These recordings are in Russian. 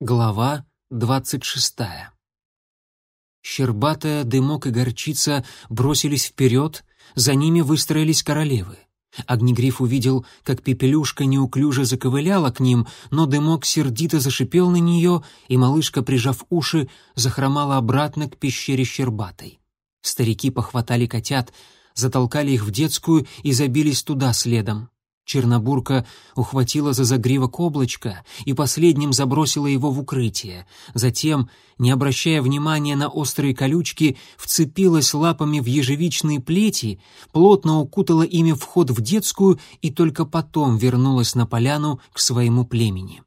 Глава двадцать шестая. Щербатая, дымок и горчица бросились вперед, за ними выстроились королевы. Огнегриф увидел, как Пепелюшка неуклюже заковыляла к ним, но дымок сердито зашипел на нее, и малышка, прижав уши, захромала обратно к пещере Щербатой. Старики похватали котят, затолкали их в детскую и забились туда следом. Чернобурка ухватила за загривок облачко и последним забросила его в укрытие. Затем, не обращая внимания на острые колючки, вцепилась лапами в ежевичные плети, плотно укутала ими вход в детскую и только потом вернулась на поляну к своему племени.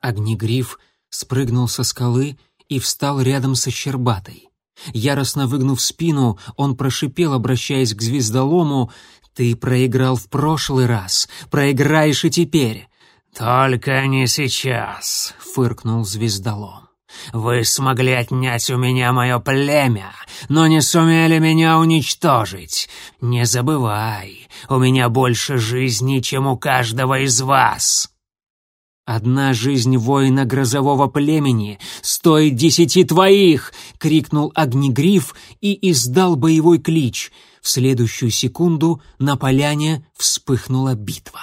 Огнегриф спрыгнул со скалы и встал рядом со Щербатой. Яростно выгнув спину, он прошипел, обращаясь к звездолому, «Ты проиграл в прошлый раз, проиграешь и теперь». «Только не сейчас», — фыркнул звездолом. «Вы смогли отнять у меня мое племя, но не сумели меня уничтожить. Не забывай, у меня больше жизни, чем у каждого из вас». «Одна жизнь воина грозового племени стоит десяти твоих!» — крикнул Огнегриф и издал боевой клич. В следующую секунду на поляне вспыхнула битва.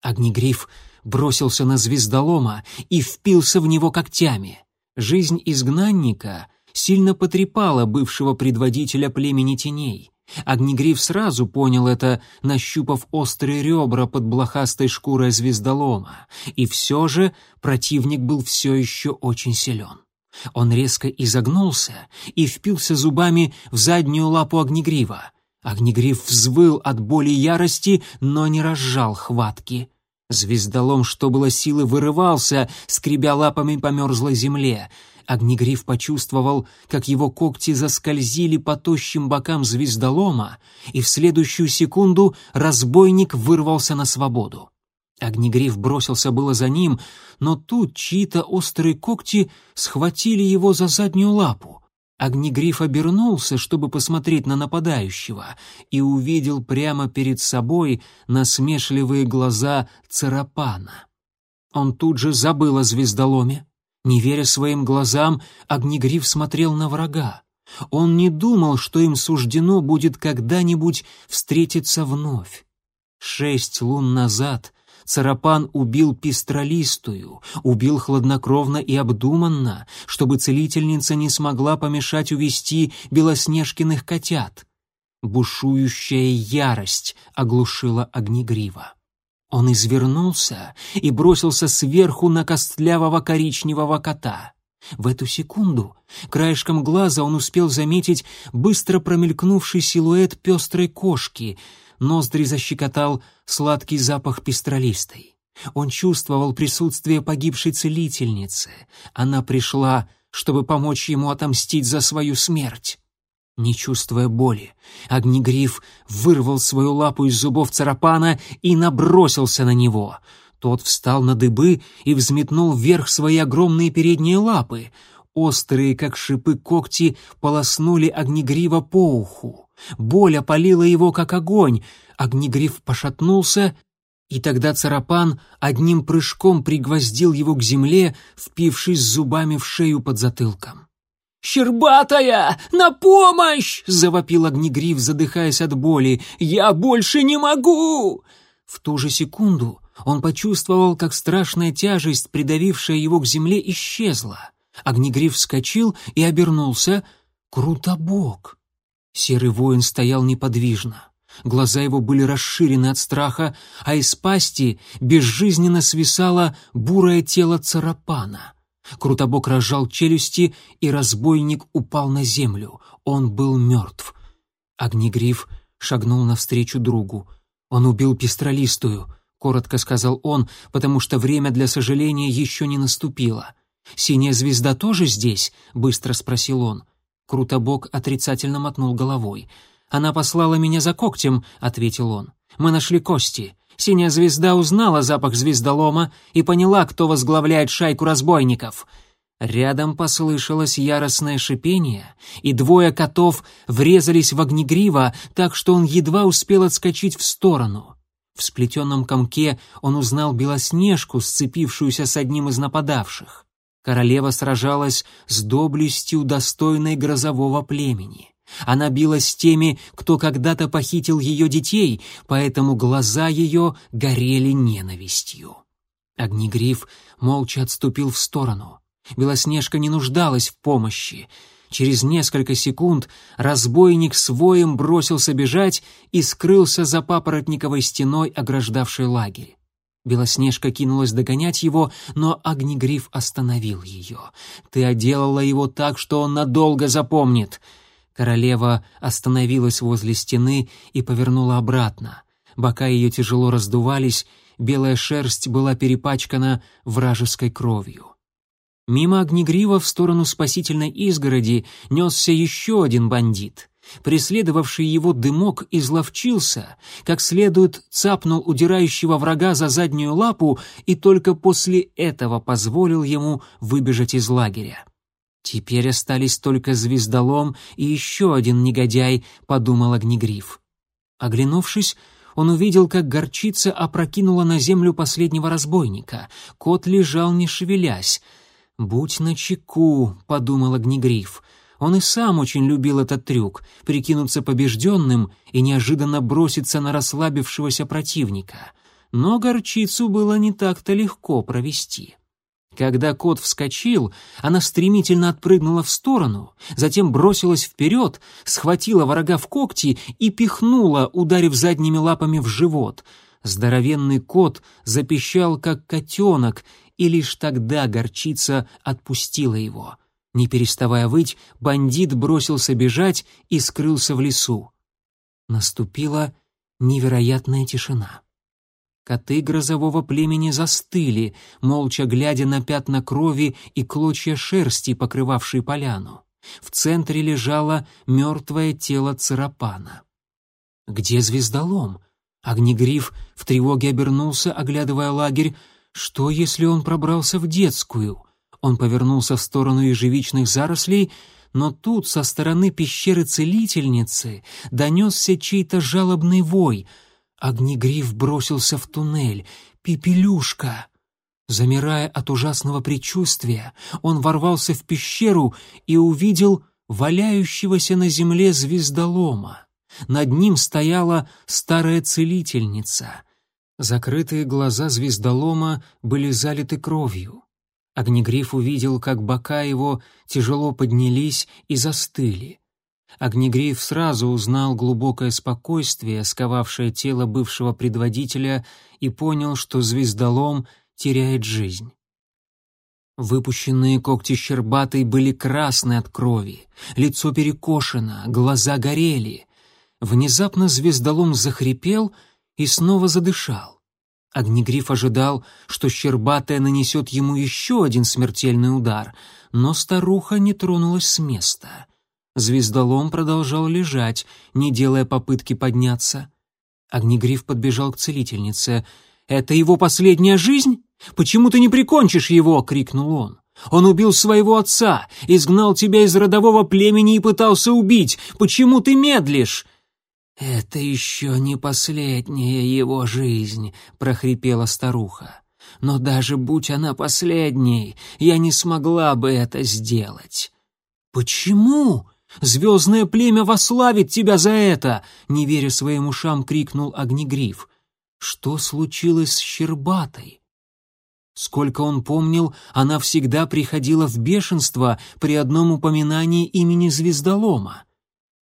Огнегриф бросился на звездолома и впился в него когтями. Жизнь изгнанника сильно потрепала бывшего предводителя племени теней. Огнегриф сразу понял это, нащупав острые ребра под блохастой шкурой звездолома, и все же противник был все еще очень силен. Он резко изогнулся и впился зубами в заднюю лапу Огнегрива. Огнегриф взвыл от боли ярости, но не разжал хватки. Звездолом, что было силы, вырывался, скребя лапами по мерзлой земле — Огнегриф почувствовал, как его когти заскользили по тощим бокам звездолома, и в следующую секунду разбойник вырвался на свободу. Огнегриф бросился было за ним, но тут чьи-то острые когти схватили его за заднюю лапу. Огнегриф обернулся, чтобы посмотреть на нападающего, и увидел прямо перед собой насмешливые глаза Царапана. Он тут же забыл о звездоломе, не веря своим глазам, Огнегриф смотрел на врага. Он не думал, что им суждено будет когда-нибудь встретиться вновь. Шесть лун назад Царапан убил пестролистую, убил хладнокровно и обдуманно, чтобы целительница не смогла помешать увести белоснежкиных котят. Бушующая ярость оглушила Огнегрива. Он извернулся и бросился сверху на костлявого коричневого кота. В эту секунду краешком глаза он успел заметить быстро промелькнувший силуэт пестрой кошки. Ноздри защекотал сладкий запах пестролистой. Он чувствовал присутствие погибшей целительницы. Она пришла, чтобы помочь ему отомстить за свою смерть. Не чувствуя боли, Огнегриф вырвал свою лапу из зубов царапана и набросился на него. Тот встал на дыбы и взметнул вверх свои огромные передние лапы. Острые, как шипы, когти полоснули Огнегрива по уху. Боль опалила его, как огонь. Огнегриф пошатнулся, и тогда царапан одним прыжком пригвоздил его к земле, впившись зубами в шею под затылком. «Щербатая! На помощь!» — завопил Огнегриф, задыхаясь от боли. «Я больше не могу!» В ту же секунду он почувствовал, как страшная тяжесть, придавившая его к земле, исчезла. Огнегриф вскочил и обернулся. Крутобок! Серый воин стоял неподвижно. Глаза его были расширены от страха, а из пасти безжизненно свисало бурое тело царапана — Крутобок разжал челюсти, и разбойник упал на землю. Он был мертв. Огнегриф шагнул навстречу другу. «Он убил пестролистую», — коротко сказал он, потому что время для сожаления еще не наступило. «Синяя звезда тоже здесь?» — быстро спросил он. Крутобок отрицательно мотнул головой. «Она послала меня за когтем», — ответил он. «Мы нашли кости. Синяя звезда узнала запах звездолома и поняла, кто возглавляет шайку разбойников. Рядом послышалось яростное шипение, и двое котов врезались в огнегрива, так что он едва успел отскочить в сторону. В сплетенном комке он узнал Белоснежку, сцепившуюся с одним из нападавших. Королева сражалась с доблестью, достойной грозового племени. Она билась с теми, кто когда-то похитил ее детей, поэтому глаза ее горели ненавистью. Огнегриф молча отступил в сторону. Белоснежка не нуждалась в помощи. Через несколько секунд разбойник с воем бросился бежать и скрылся за папоротниковой стеной, ограждавшей лагерь. Белоснежка кинулась догонять его, но Огнегриф остановил ее. «Ты оделала его так, что он надолго запомнит!» Королева остановилась возле стены и повернула обратно. Бока ее тяжело раздувались, белая шерсть была перепачкана вражеской кровью. Мимо Огнегрива в сторону спасительной изгороди несся еще один бандит. Преследовавший его дымок изловчился, как следует цапнул удирающего врага за заднюю лапу и только после этого позволил ему выбежать из лагеря. «Теперь остались только звездолом и еще один негодяй», — подумал Огнегриф. Оглянувшись, он увидел, как горчица опрокинула на землю последнего разбойника. Кот лежал, не шевелясь. «Будь начеку», — подумал Огнегриф. Он и сам очень любил этот трюк — прикинуться побежденным и неожиданно броситься на расслабившегося противника. Но горчицу было не так-то легко провести. Когда кот вскочил, она стремительно отпрыгнула в сторону, затем бросилась вперед, схватила врага в когти и пихнула, ударив задними лапами в живот. Здоровенный кот запищал, как котенок, и лишь тогда горчица отпустила его. Не переставая выть, бандит бросился бежать и скрылся в лесу. Наступила невероятная тишина. Коты грозового племени застыли, молча глядя на пятна крови и клочья шерсти, покрывавшие поляну. В центре лежало мертвое тело Царапана. «Где звездолом?» Огнегриф в тревоге обернулся, оглядывая лагерь, что, если он пробрался в детскую? Он повернулся в сторону ежевичных зарослей, но тут со стороны пещеры целительницы донесся чей-то жалобный вой. Огнегриф бросился в туннель. «Пепелюшка!» Замирая от ужасного предчувствия, он ворвался в пещеру и увидел валяющегося на земле звездолома. Над ним стояла старая целительница. Закрытые глаза звездолома были залиты кровью. Огнегриф увидел, как бока его тяжело поднялись и застыли. Огнегриф сразу узнал глубокое спокойствие, сковавшее тело бывшего предводителя, и понял, что звездолом теряет жизнь. Выпущенные когти щербатой были красны от крови, лицо перекошено, глаза горели. Внезапно звездолом захрипел — и снова задышал. Огнегриф ожидал, что Щербатая нанесет ему еще один смертельный удар, но старуха не тронулась с места. Звездолом продолжал лежать, не делая попытки подняться. Огнегриф подбежал к целительнице. «Это его последняя жизнь? Почему ты не прикончишь его?» — крикнул он. «Он убил своего отца, изгнал тебя из родового племени и пытался убить. Почему ты медлишь?» «Это еще не последняя его жизнь», — прохрипела старуха. «Но даже будь она последней, я не смогла бы это сделать». «Почему? Звездное племя вославит тебя за это!» — не веря своим ушам, крикнул Огнегриф. «Что случилось с Щербатой?» Сколько он помнил, она всегда приходила в бешенство при одном упоминании имени Звездолома.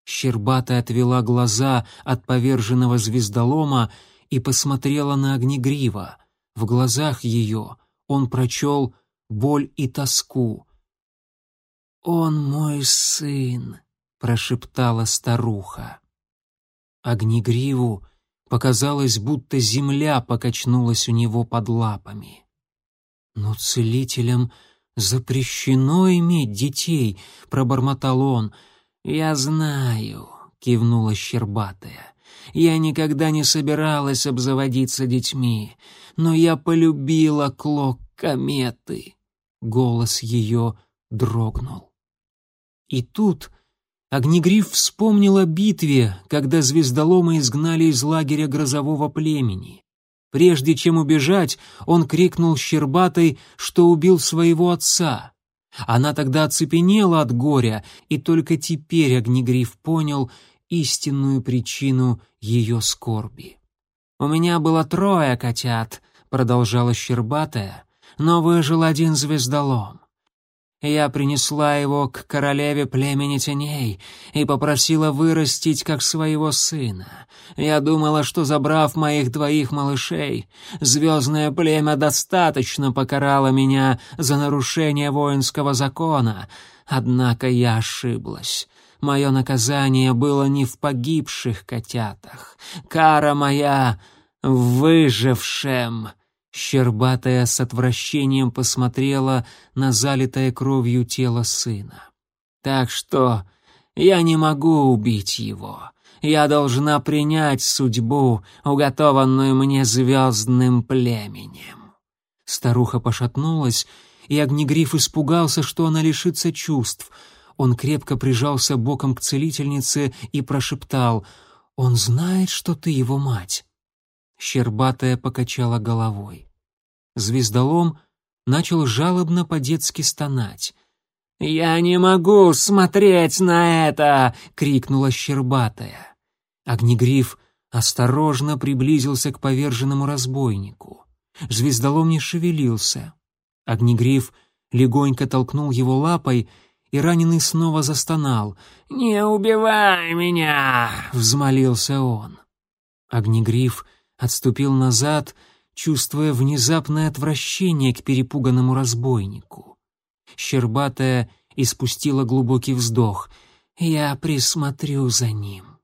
Щербата отвела глаза от поверженного звездолома и посмотрела на Огнегрива. В глазах ее он прочел боль и тоску. «Он мой сын», — прошептала старуха. Огнегриву показалось, будто земля покачнулась у него под лапами. «Но целителям запрещено иметь детей», — пробормотал он, — «Я знаю», — кивнула Щербатая. «Я никогда не собиралась обзаводиться детьми, но я полюбила клок кометы». Голос ее дрогнул. И тут Огнегриф вспомнил о битве, когда звездолома изгнали из лагеря грозового племени. Прежде чем убежать, он крикнул Щербатой, что убил своего отца. Она тогда оцепенела от горя, и только теперь Огнегриф понял истинную причину ее скорби. «У меня было трое котят», — продолжала Щербатая, «но выжил один звездолом. Я принесла его к королеве племени теней и попросила вырастить как своего сына. Я думала, что, забрав моих двоих малышей, звездное племя достаточно покарало меня за нарушение воинского закона. Однако я ошиблась. Мое наказание было не в погибших котятах. Кара моя в выжившем. Щербатая с отвращением посмотрела на залитое кровью тело сына. «Так что я не могу убить его. Я должна принять судьбу, уготованную мне звездным племенем». Старуха пошатнулась, и Огнегриф испугался, что она лишится чувств. Он крепко прижался боком к целительнице и прошептал «Он знает, что ты его мать». Щербатая покачала головой. Звездолом начал жалобно по-детски стонать. «Я не могу смотреть на это!» — крикнула Щербатая. Огнегриф осторожно приблизился к поверженному разбойнику. Звездолом не шевелился. Огнегриф легонько толкнул его лапой, и раненый снова застонал. «Не убивай меня!» — взмолился он. Огнегриф отступил назад, чувствуя внезапное отвращение к перепуганному разбойнику. Щербатая испустила глубокий вздох. «Я присмотрю за ним».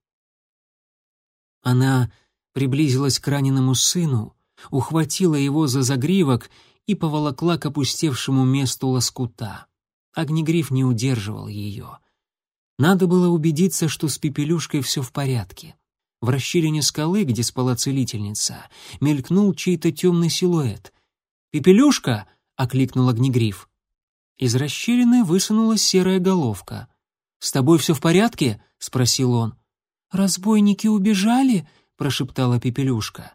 Она приблизилась к раненому сыну, ухватила его за загривок и поволокла к опустевшему месту лоскута. Огнегриф не удерживал ее. Надо было убедиться, что с Пепелюшкой все в порядке. В расщелине скалы, где спала целительница, мелькнул чей-то темный силуэт. «Пепелюшка!» — окликнул огнегриф. Из расщелины высунулась серая головка. «С тобой все в порядке?» — спросил он. «Разбойники убежали?» — прошептала Пепелюшка.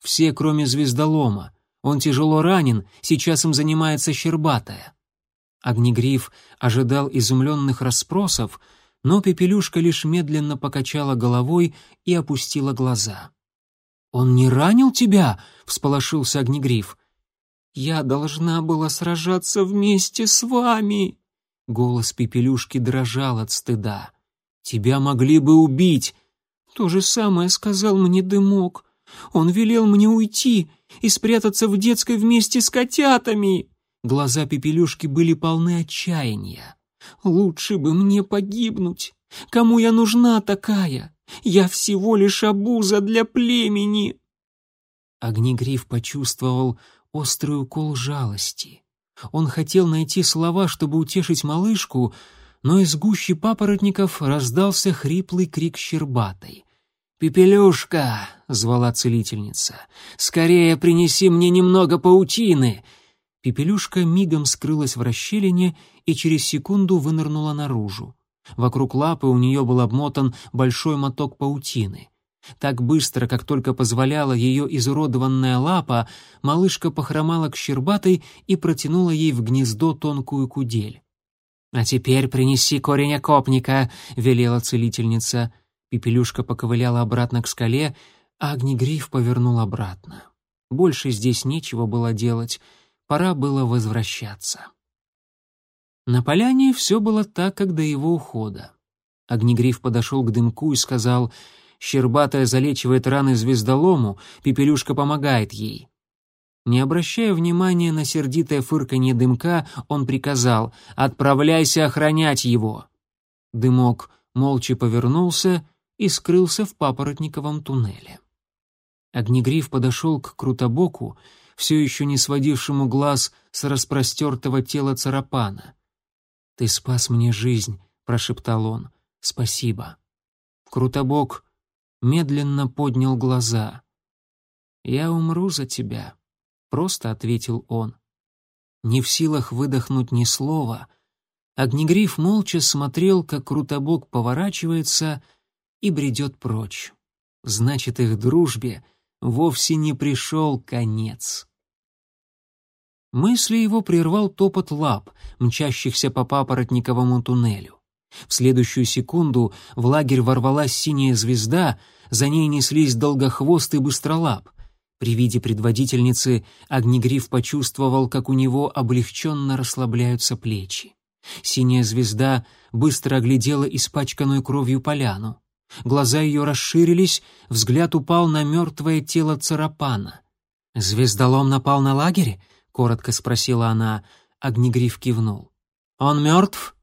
«Все, кроме звездолома. Он тяжело ранен, сейчас им занимается Щербатая». Огнегриф ожидал изумленных расспросов, но Пепелюшка лишь медленно покачала головой и опустила глаза. «Он не ранил тебя?» — всполошился Огнегриф. «Я должна была сражаться вместе с вами!» Голос Пепелюшки дрожал от стыда. «Тебя могли бы убить!» «То же самое сказал мне Дымок. Он велел мне уйти и спрятаться в детской вместе с котятами!» Глаза Пепелюшки были полны отчаяния. Лучше бы мне погибнуть. Кому я нужна такая? Я всего лишь обуза для племени. Огнегриф почувствовал острый укол жалости. Он хотел найти слова, чтобы утешить малышку, но из гущи папоротников раздался хриплый крик щербатой. «Пепелюшка!» — звала целительница. «Скорее принеси мне немного паутины!» Пепелюшка мигом скрылась в расщелине и через секунду вынырнула наружу. Вокруг лапы у нее был обмотан большой моток паутины. Так быстро, как только позволяла ее изуродованная лапа, малышка похромала к щербатой и протянула ей в гнездо тонкую кудель. «А теперь принеси корень окопника», — велела целительница. Пепелюшка поковыляла обратно к скале, а огнегриф повернул обратно. Больше здесь нечего было делать — пора было возвращаться. На поляне все было так, как до его ухода. Огнегриф подошел к дымку и сказал, «Щербатая залечивает раны звездолому, Пепелюшка помогает ей». Не обращая внимания на сердитое фырканье дымка, он приказал, «Отправляйся охранять его». Дымок молча повернулся и скрылся в папоротниковом туннеле. Огнегриф подошел к Крутобоку все еще не сводившему глаз с распростертого тела царапана. «Ты спас мне жизнь», — прошептал он. «Спасибо». Крутобок медленно поднял глаза. «Я умру за тебя», — просто ответил он. Не в силах выдохнуть ни слова, Огнегриф молча смотрел, как Крутобок поворачивается и бредет прочь. Значит, их дружбе — вовсе не пришел конец. Мысли его прервал топот лап, мчащихся по папоротниковому туннелю. В следующую секунду в лагерь ворвалась синяя звезда, за ней неслись долгохвост и быстролап. При виде предводительницы Огнегриф почувствовал, как у него облегченно расслабляются плечи. Синяя звезда быстро оглядела испачканную кровью поляну. Глаза ее расширились, взгляд упал на мертвое тело Царапана. «Звездолом напал на лагерь?» — коротко спросила она. Огнегриф кивнул. «Он мертв?»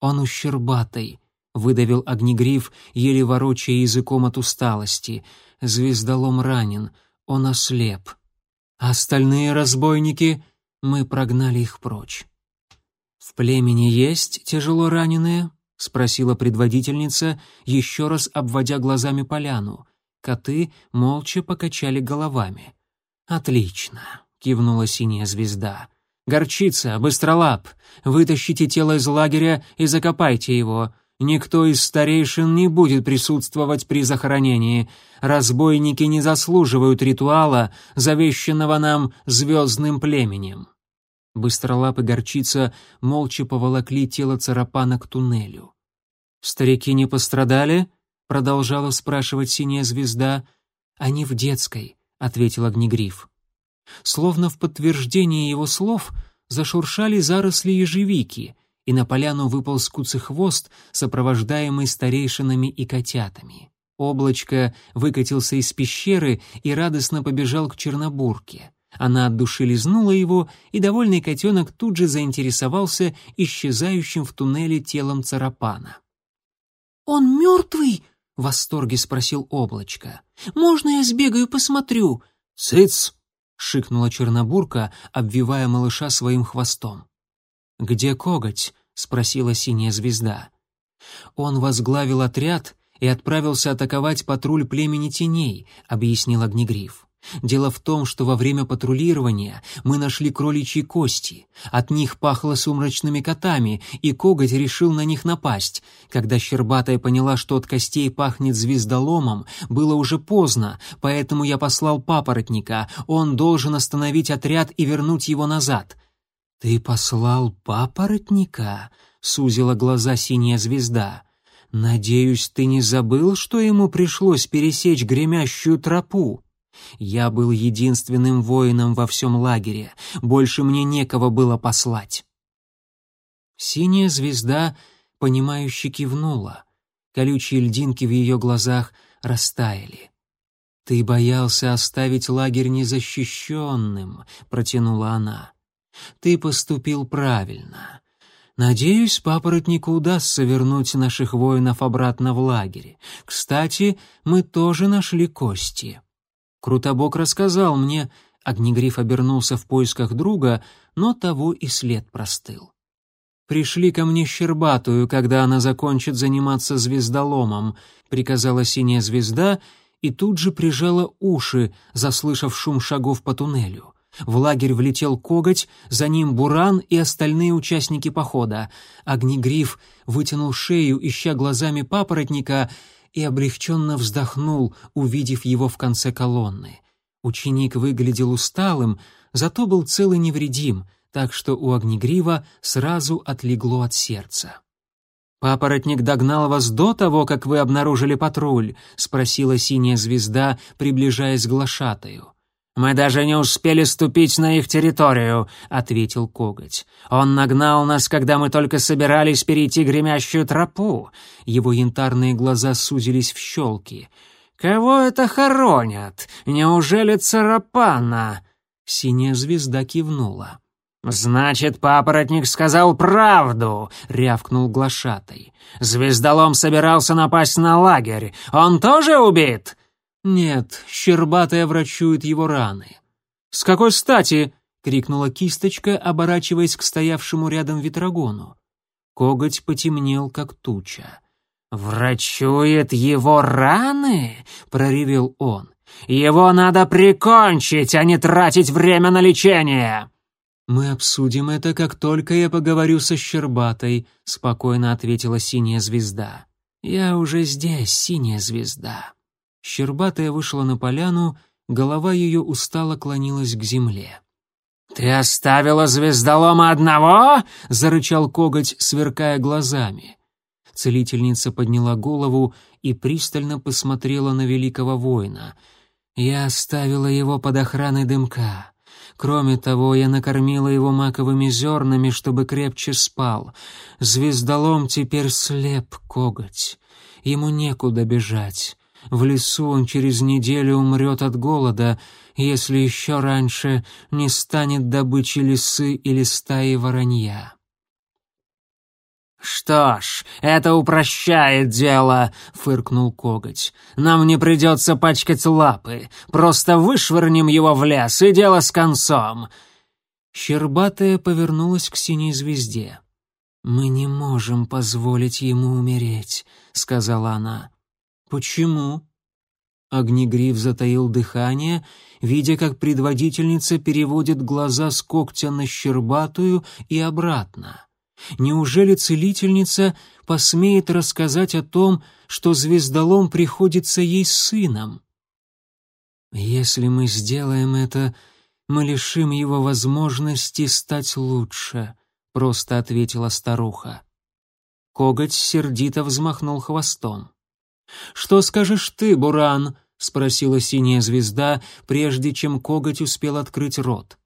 «Он ущербатый», — выдавил Огнегриф, еле ворочая языком от усталости. «Звездолом ранен, он ослеп. А остальные разбойники...» Мы прогнали их прочь. «В племени есть тяжело раненые?» — спросила предводительница, еще раз обводя глазами поляну. Коты молча покачали головами. «Отлично», — кивнула синяя звезда. «Горчица, быстролап, вытащите тело из лагеря и закопайте его. Никто из старейшин не будет присутствовать при захоронении. Разбойники не заслуживают ритуала, завещанного нам звездным племенем». Быстролап и горчица молча поволокли тело царапана к туннелю. «Старики не пострадали?» — продолжала спрашивать синяя звезда. «Они в детской», — ответил Огнегриф. Словно в подтверждение его слов зашуршали заросли ежевики, и на поляну выпал скуцый хвост, сопровождаемый старейшинами и котятами. Облачко выкатился из пещеры и радостно побежал к Чернобурке. Она от души лизнула его, и довольный котенок тут же заинтересовался исчезающим в туннеле телом царапана. «Он мертвый?» — в восторге спросил облачко. «Можно я сбегаю посмотрю?» «Цыц!» — шикнула Чернобурка, обвивая малыша своим хвостом. «Где коготь?» — спросила синяя звезда. «Он возглавил отряд и отправился атаковать патруль племени теней», — объяснил Огнегриф. Дело в том, что во время патрулирования мы нашли кроличьи кости. От них пахло сумрачными котами, и коготь решил на них напасть. Когда Щербатая поняла, что от костей пахнет звездоломом, было уже поздно, поэтому я послал папоротника. Он должен остановить отряд и вернуть его назад. «Ты послал папоротника?» — сузила глаза синяя звезда. «Надеюсь, ты не забыл, что ему пришлось пересечь гремящую тропу?» Я был единственным воином во всем лагере, больше мне некого было послать. Синяя звезда, понимающе кивнула. Колючие льдинки в ее глазах растаяли. «Ты боялся оставить лагерь незащищенным», — протянула она. «Ты поступил правильно. Надеюсь, папоротнику удастся вернуть наших воинов обратно в лагерь. Кстати, мы тоже нашли кости». Крутобок рассказал мне, Огнегриф обернулся в поисках друга, но того и след простыл. «Пришли ко мне Щербатую, когда она закончит заниматься звездоломом», — приказала синяя звезда и тут же прижала уши, заслышав шум шагов по туннелю. В лагерь влетел коготь, за ним Буран и остальные участники похода. Огнегриф вытянул шею, ища глазами папоротника, и облегченно вздохнул, увидев его в конце колонны. Ученик выглядел усталым, зато был цел и невредим, так что у Огнегрива сразу отлегло от сердца. «Папоротник догнал вас до того, как вы обнаружили патруль?» — спросила синяя звезда, приближаясь к глашатаю. «Мы даже не успели ступить на их территорию», — ответил коготь. «Он нагнал нас, когда мы только собирались перейти гремящую тропу». Его янтарные глаза сузились в щелки. «Кого это хоронят? Неужели Царапана?» Синяя звезда кивнула. «Значит, папоротник сказал правду», — рявкнул глашатай. «Звездолом собирался напасть на лагерь. Он тоже убит?» «Нет, щербатая врачует его раны». «С какой стати?» — крикнула кисточка, оборачиваясь к стоявшему рядом ветрогону. Коготь потемнел, как туча. «Врачует его раны?» — проревел он. «Его надо прикончить, а не тратить время на лечение!» «Мы обсудим это, как только я поговорю со Щербатой», — спокойно ответила синяя звезда. «Я уже здесь, синяя звезда». Щербатая вышла на поляну, голова ее устало клонилась к земле. «Ты оставила звездолома одного?» — зарычал коготь, сверкая глазами. Целительница подняла голову и пристально посмотрела на великого воина. «Я оставила его под охраной дымка. Кроме того, я накормила его маковыми зернами, чтобы крепче спал. Звездолом теперь слеп, коготь. Ему некуда бежать. В лесу он через неделю умрет от голода, если еще раньше не станет добычей лисы или стаи воронья. «Что ж, это упрощает дело», — фыркнул коготь. «Нам не придется пачкать лапы. Просто вышвырнем его в лес, и дело с концом». Щербатая повернулась к синей звезде. «Мы не можем позволить ему умереть», — сказала она. «Почему?» Огнегриф затаил дыхание, видя, как предводительница переводит глаза с когтя на щербатую и обратно. Неужели целительница посмеет рассказать о том, что звездолом приходится ей сыном? Если мы сделаем это, мы лишим его возможности стать лучше, просто ответила старуха. Коготь сердито взмахнул хвостом. Что скажешь ты, Буран? спросила синяя звезда, прежде чем коготь успел открыть рот.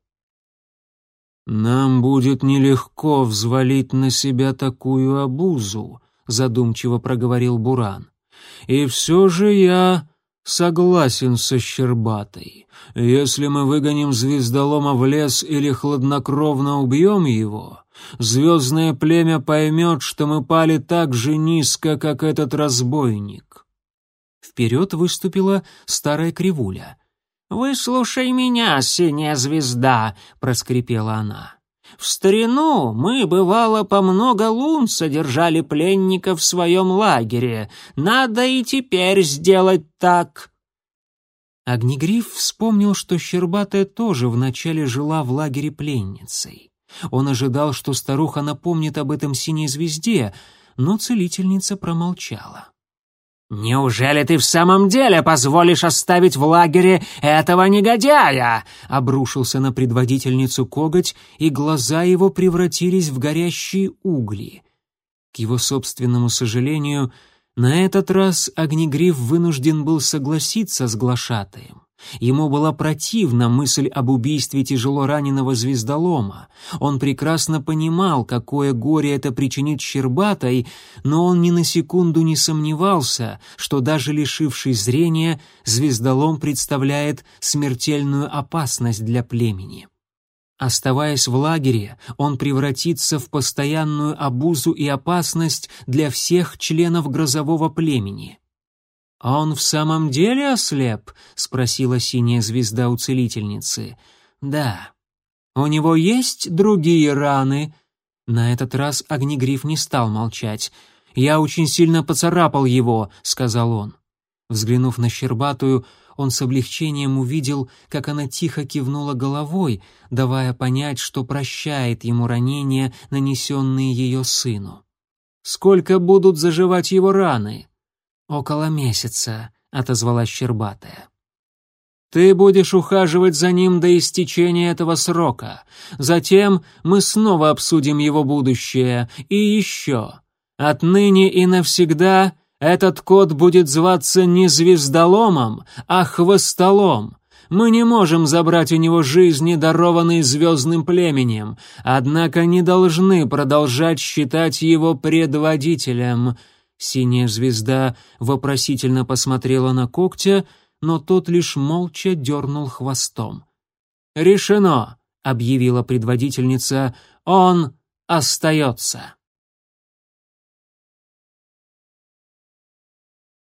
«Нам будет нелегко взвалить на себя такую обузу», — задумчиво проговорил Буран. «И все же я согласен со Щербатой. Если мы выгоним звездолома в лес или хладнокровно убьем его, звездное племя поймет, что мы пали так же низко, как этот разбойник». Вперед выступила старая кривуля — «Выслушай меня, синяя звезда», — проскрипела она. «В старину мы, бывало, по много лун содержали пленников в своем лагере. Надо и теперь сделать так». Огнегриф вспомнил, что Щербатая тоже вначале жила в лагере пленницей. Он ожидал, что старуха напомнит об этом синей звезде, но целительница промолчала. «Неужели ты в самом деле позволишь оставить в лагере этого негодяя?» Обрушился на предводительницу коготь, и глаза его превратились в горящие угли. К его собственному сожалению, на этот раз Огнегриф вынужден был согласиться с глашатаем. Ему была противна мысль об убийстве тяжело раненого звездолома. Он прекрасно понимал, какое горе это причинит Щербатой, но он ни на секунду не сомневался, что даже лишившись зрения, звездолом представляет смертельную опасность для племени. Оставаясь в лагере, он превратится в постоянную обузу и опасность для всех членов грозового племени. «А он в самом деле ослеп?» — спросила синяя звезда у целительницы. «Да». «У него есть другие раны?» На этот раз Огнегриф не стал молчать. «Я очень сильно поцарапал его», — сказал он. Взглянув на Щербатую, он с облегчением увидел, как она тихо кивнула головой, давая понять, что прощает ему ранения, нанесенные ее сыну. «Сколько будут заживать его раны?» «Около месяца», — отозвалась Щербатая. «Ты будешь ухаживать за ним до истечения этого срока. Затем мы снова обсудим его будущее. И еще. Отныне и навсегда этот кот будет зваться не звездоломом, а хвостолом. Мы не можем забрать у него жизни, дарованные звездным племенем, однако не должны продолжать считать его предводителем». Синяя звезда вопросительно посмотрела на когтя, но тот лишь молча дернул хвостом. «Решено!» — объявила предводительница. «Он остается!»